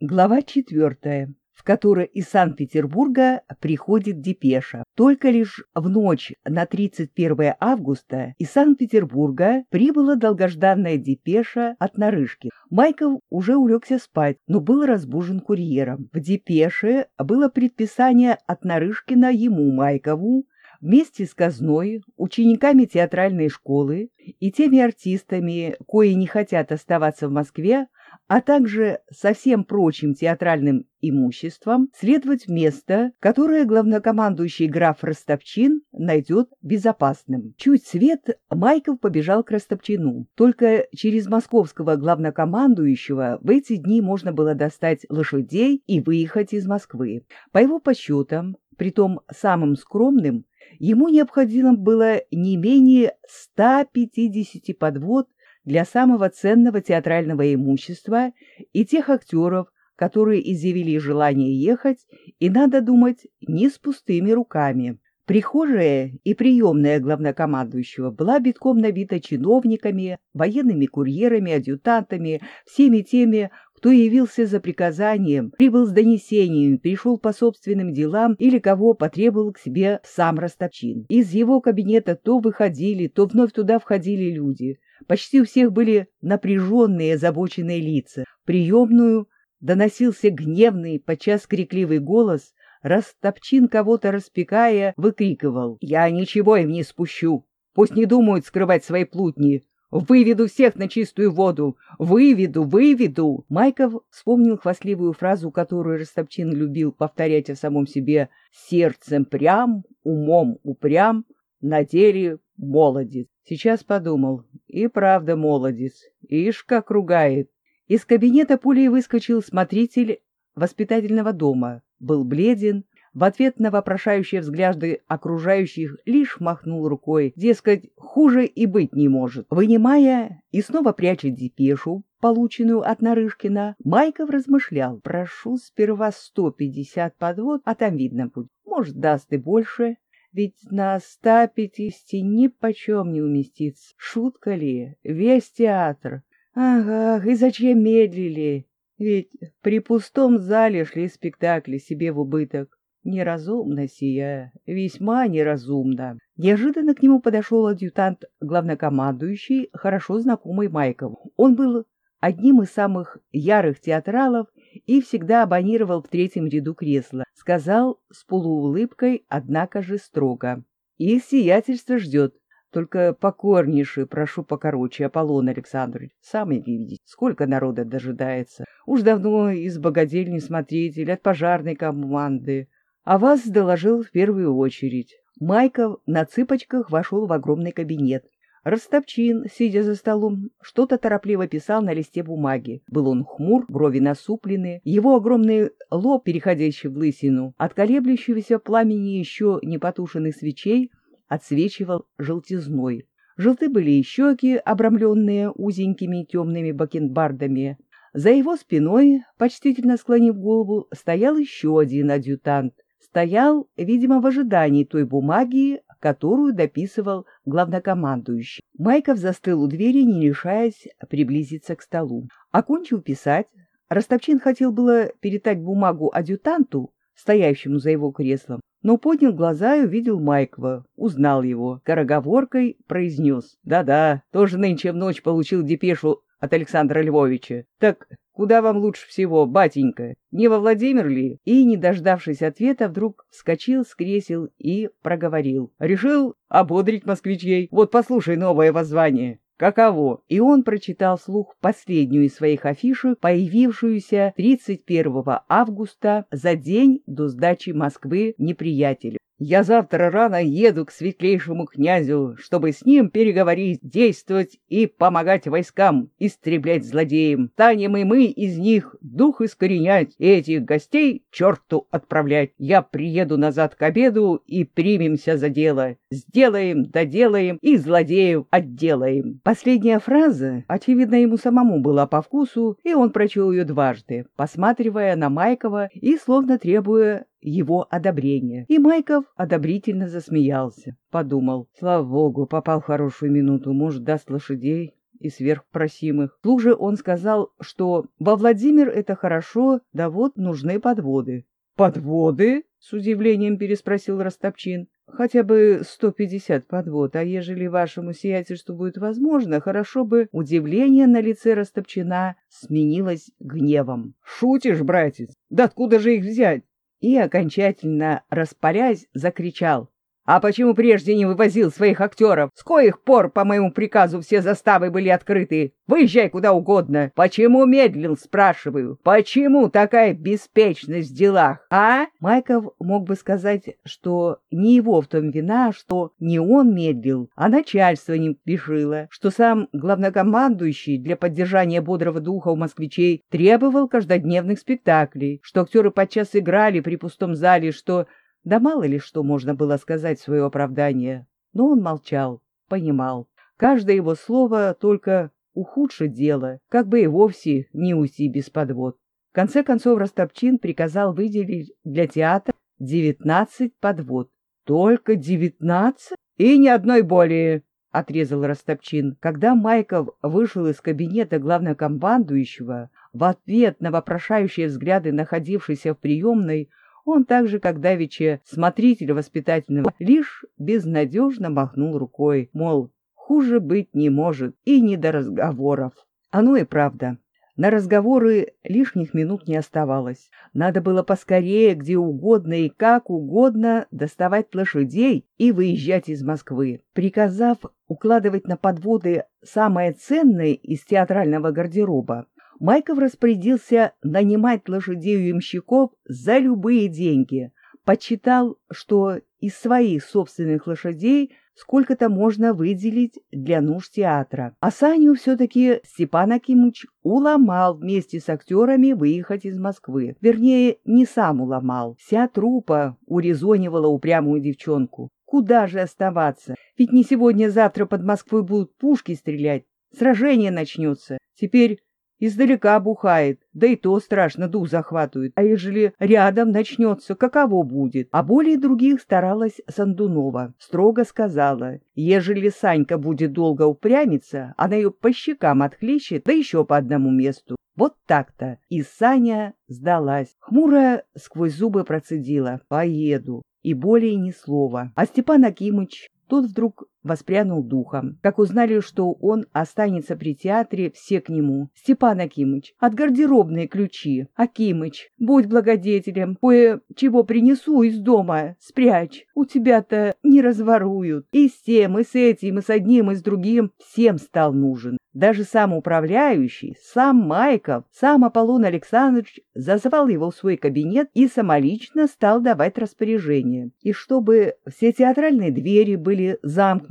Глава четвертая, в которой из Санкт-Петербурга приходит депеша. Только лишь в ночь на 31 августа из Санкт-Петербурга прибыла долгожданная депеша от Нарышки. Майков уже улегся спать, но был разбужен курьером. В депеше было предписание от Нарышкина ему, Майкову, вместе с казной, учениками театральной школы и теми артистами, кои не хотят оставаться в Москве, а также со всем прочим театральным имуществом следовать в место, которое главнокомандующий граф Ростопчин найдет безопасным. Чуть свет, Майков побежал к Ростопчину. Только через московского главнокомандующего в эти дни можно было достать лошадей и выехать из Москвы. По его подсчетам, притом самым скромным, ему необходимо было не менее 150 подвод для самого ценного театрального имущества и тех актеров, которые изъявили желание ехать, и, надо думать, не с пустыми руками. Прихожая и приемная главнокомандующего была битком набита чиновниками, военными курьерами, адъютантами, всеми теми, кто явился за приказанием, прибыл с донесением, пришел по собственным делам или кого потребовал к себе сам Ростопчин. Из его кабинета то выходили, то вновь туда входили люди. Почти у всех были напряженные, озабоченные лица. В приемную доносился гневный, подчас крикливый голос. Растопчин, кого-то распекая, выкрикивал. «Я ничего им не спущу! Пусть не думают скрывать свои плутни! Выведу всех на чистую воду! Выведу, выведу!» Майков вспомнил хвастливую фразу, которую Растопчин любил повторять о самом себе «сердцем прям, умом упрям, на деле молодец». Сейчас подумал, и правда молодец, ишь как ругает. Из кабинета пулей выскочил смотритель воспитательного дома, был бледен, в ответ на вопрошающие взгляды окружающих лишь махнул рукой, дескать, хуже и быть не может. Вынимая и снова пряча депешу, полученную от Нарышкина, Майков размышлял, прошу сперва сто пятьдесят подвод, а там видно будет, может, даст и больше. Ведь на ста пятидесяти ни почем не уместится. Шутка ли? Весь театр. Ага, и зачем медлили? Ведь при пустом зале шли спектакли себе в убыток. Неразумно сия, весьма неразумно. Неожиданно к нему подошел адъютант главнокомандующий, хорошо знакомый Майкову. Он был одним из самых ярых театралов и всегда абонировал в третьем ряду кресла. Сказал с полуулыбкой, однако же строго. «Их сиятельство ждет. Только покорнейше прошу покороче, Аполлон Александрович. Сами видите, сколько народа дожидается. Уж давно из богадельни смотритель, от пожарной команды. А вас доложил в первую очередь». Майков на цыпочках вошел в огромный кабинет. Ростопчин, сидя за столом, что-то торопливо писал на листе бумаги. Был он хмур, брови насуплены, его огромный лоб, переходящий в лысину, от колеблющегося пламени еще не потушенных свечей, отсвечивал желтизной. Желты были и щеки, обрамленные узенькими темными бакенбардами. За его спиной, почтительно склонив голову, стоял еще один адъютант. Стоял, видимо, в ожидании той бумаги, которую дописывал главнокомандующий. Майков застыл у двери, не решаясь приблизиться к столу. Окончив писать, Ростовчин хотел было передать бумагу адъютанту, стоящему за его креслом, но поднял глаза и увидел Майкова, узнал его, короговоркой произнес. «Да-да, тоже нынче в ночь получил депешу от Александра Львовича. Так Куда вам лучше всего, батенька? Не во Владимир ли? И, не дождавшись ответа, вдруг вскочил с кресел и проговорил. Решил ободрить москвичей. Вот послушай новое воззвание. Каково? И он прочитал слух последнюю из своих афишек, появившуюся 31 августа за день до сдачи Москвы неприятелю. Я завтра рано еду к светлейшему князю, чтобы с ним переговорить, действовать и помогать войскам истреблять злодеям. Станем и мы из них дух искоренять, и этих гостей черту отправлять. Я приеду назад к обеду и примемся за дело. Сделаем, доделаем и злодеев отделаем. Последняя фраза, очевидно, ему самому была по вкусу, и он прочел ее дважды, посматривая на Майкова и словно требуя его одобрения. И Майков одобрительно засмеялся. Подумал, слава богу, попал в хорошую минуту, может, даст лошадей. и сверхпросимых. Вслух же он сказал, что во Владимир это хорошо, да вот нужны подводы. «Подводы?» — с удивлением переспросил Растопчин. «Хотя бы сто пятьдесят подвод, а ежели вашему сиятельству будет возможно, хорошо бы...» Удивление на лице Растопчина сменилось гневом. «Шутишь, братец? Да откуда же их взять?» И, окончательно распалясь, закричал. А почему прежде не вывозил своих актеров? С коих пор, по моему приказу, все заставы были открыты? Выезжай куда угодно. Почему медлил, спрашиваю? Почему такая беспечность в делах, а? Майков мог бы сказать, что не его в том вина, что не он медлил, а начальство не спешило, что сам главнокомандующий для поддержания бодрого духа у москвичей требовал каждодневных спектаклей, что актеры подчас играли при пустом зале, что да мало ли что можно было сказать в свое оправдание. Но он молчал, понимал. Каждое его слово только ухудшит дело, как бы и вовсе не уйти без подвод. В конце концов Растопчин приказал выделить для театра девятнадцать подвод. «Только девятнадцать? И ни одной более!» — отрезал Растопчин. Когда Майков вышел из кабинета главнокомандующего, в ответ на вопрошающие взгляды находившейся в приемной, он так же, как давеча смотритель воспитательного, лишь безнадежно махнул рукой, мол, хуже быть не может и не до разговоров. Оно и правда. На разговоры лишних минут не оставалось. Надо было поскорее, где угодно и как угодно доставать лошадей и выезжать из Москвы. Приказав укладывать на подводы самое ценное из театрального гардероба, Майков распорядился нанимать лошадей у ямщиков за любые деньги. Подсчитал, что из своих собственных лошадей сколько-то можно выделить для нужд театра. А Саню все-таки Степан Акимыч уломал вместе с актерами выехать из Москвы. Вернее, не сам уломал. Вся трупа урезонивала упрямую девчонку. Куда же оставаться? Ведь не сегодня-завтра под Москвой будут пушки стрелять. Сражение начнется. Теперь Издалека бухает, да и то страшно дух захватывает. А ежели рядом начнется, каково будет? А более других старалась Сандунова. Строго сказала, ежели Санька будет долго упрямиться, она ее по щекам отхлещет, да еще по одному месту. Вот так-то. И Саня сдалась. Хмуро сквозь зубы процедила. «Поеду». И более ни слова. А Степан Акимыч Тут вдруг воспрянул духом. Как узнали, что он останется при театре, все к нему. «Степан Акимыч, от гардеробной ключи. Акимыч, будь благодетелем, кое-чего принесу из дома, спрячь. У тебя-то не разворуют. И с тем, и с этим, и с одним, и с другим всем стал нужен. Даже сам управляющий, сам Майков, сам Аполлон Александрович зазвал его в свой кабинет и самолично стал давать распоряжения. И чтобы все театральные двери были замкнуты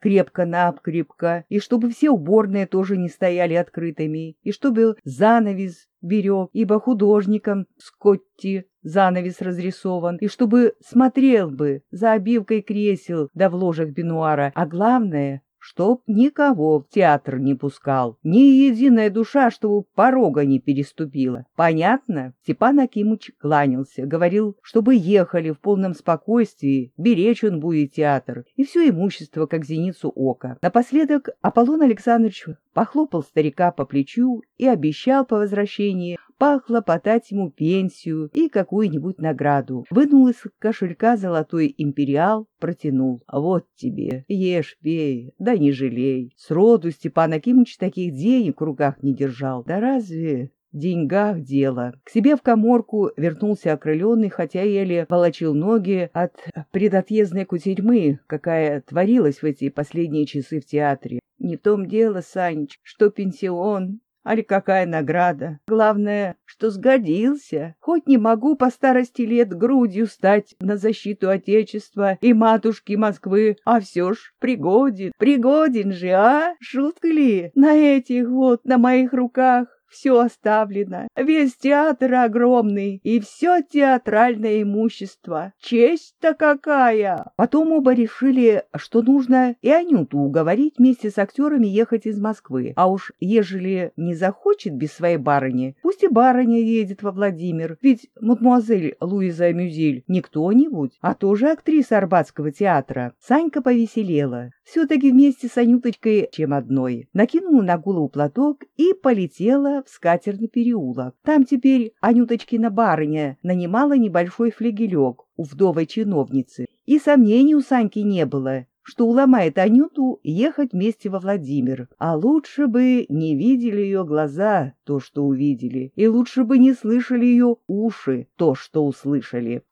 крепко-накрепко, и чтобы все уборные тоже не стояли открытыми, и чтобы занавес берег, ибо художником Скотти занавес разрисован, и чтобы смотрел бы за обивкой кресел да в ложах бинуара, а главное чтоб никого в театр не пускал, ни единая душа, чтобы порога не переступила. Понятно? Степан Акимыч кланялся, говорил, чтобы ехали в полном спокойствии, беречь он будет театр, и все имущество, как зеницу ока. Напоследок Аполлон Александрович похлопал старика по плечу и обещал по возвращении похлопотать ему пенсию и какую-нибудь награду. Вынул из кошелька золотой империал, протянул. Вот тебе, ешь, пей, да не жалей. Сроду Степан Акимович таких денег в руках не держал. Да разве деньгах дело. К себе в коморку вернулся окрыленный, хотя еле волочил ноги от предотъездной кутерьмы, какая творилась в эти последние часы в театре. Не в том дело, Санич, что пенсион, Али какая награда? Главное, что сгодился. Хоть не могу по старости лет грудью стать на защиту Отечества и матушки Москвы, а все ж пригоден. Пригоден же, а? Шутка ли? На этих вот, на моих руках все оставлено. Весь театр огромный и все театральное имущество. Честь-то какая! Потом оба решили, что нужно и Анюту уговорить вместе с актерами ехать из Москвы. А уж ежели не захочет без своей барыни, пусть и барыня едет во Владимир. Ведь мадемуазель Луиза Мюзиль не кто-нибудь, а тоже актриса Арбатского театра. Санька повеселела. Все-таки вместе с Анюточкой, чем одной. Накинула на голову платок и полетела в скатерный переулок. Там теперь Анюточкина барыня нанимала небольшой флегелек у вдовой чиновницы. И сомнений у Саньки не было, что уломает Анюту ехать вместе во Владимир. А лучше бы не видели ее глаза то, что увидели, и лучше бы не слышали ее уши то, что услышали.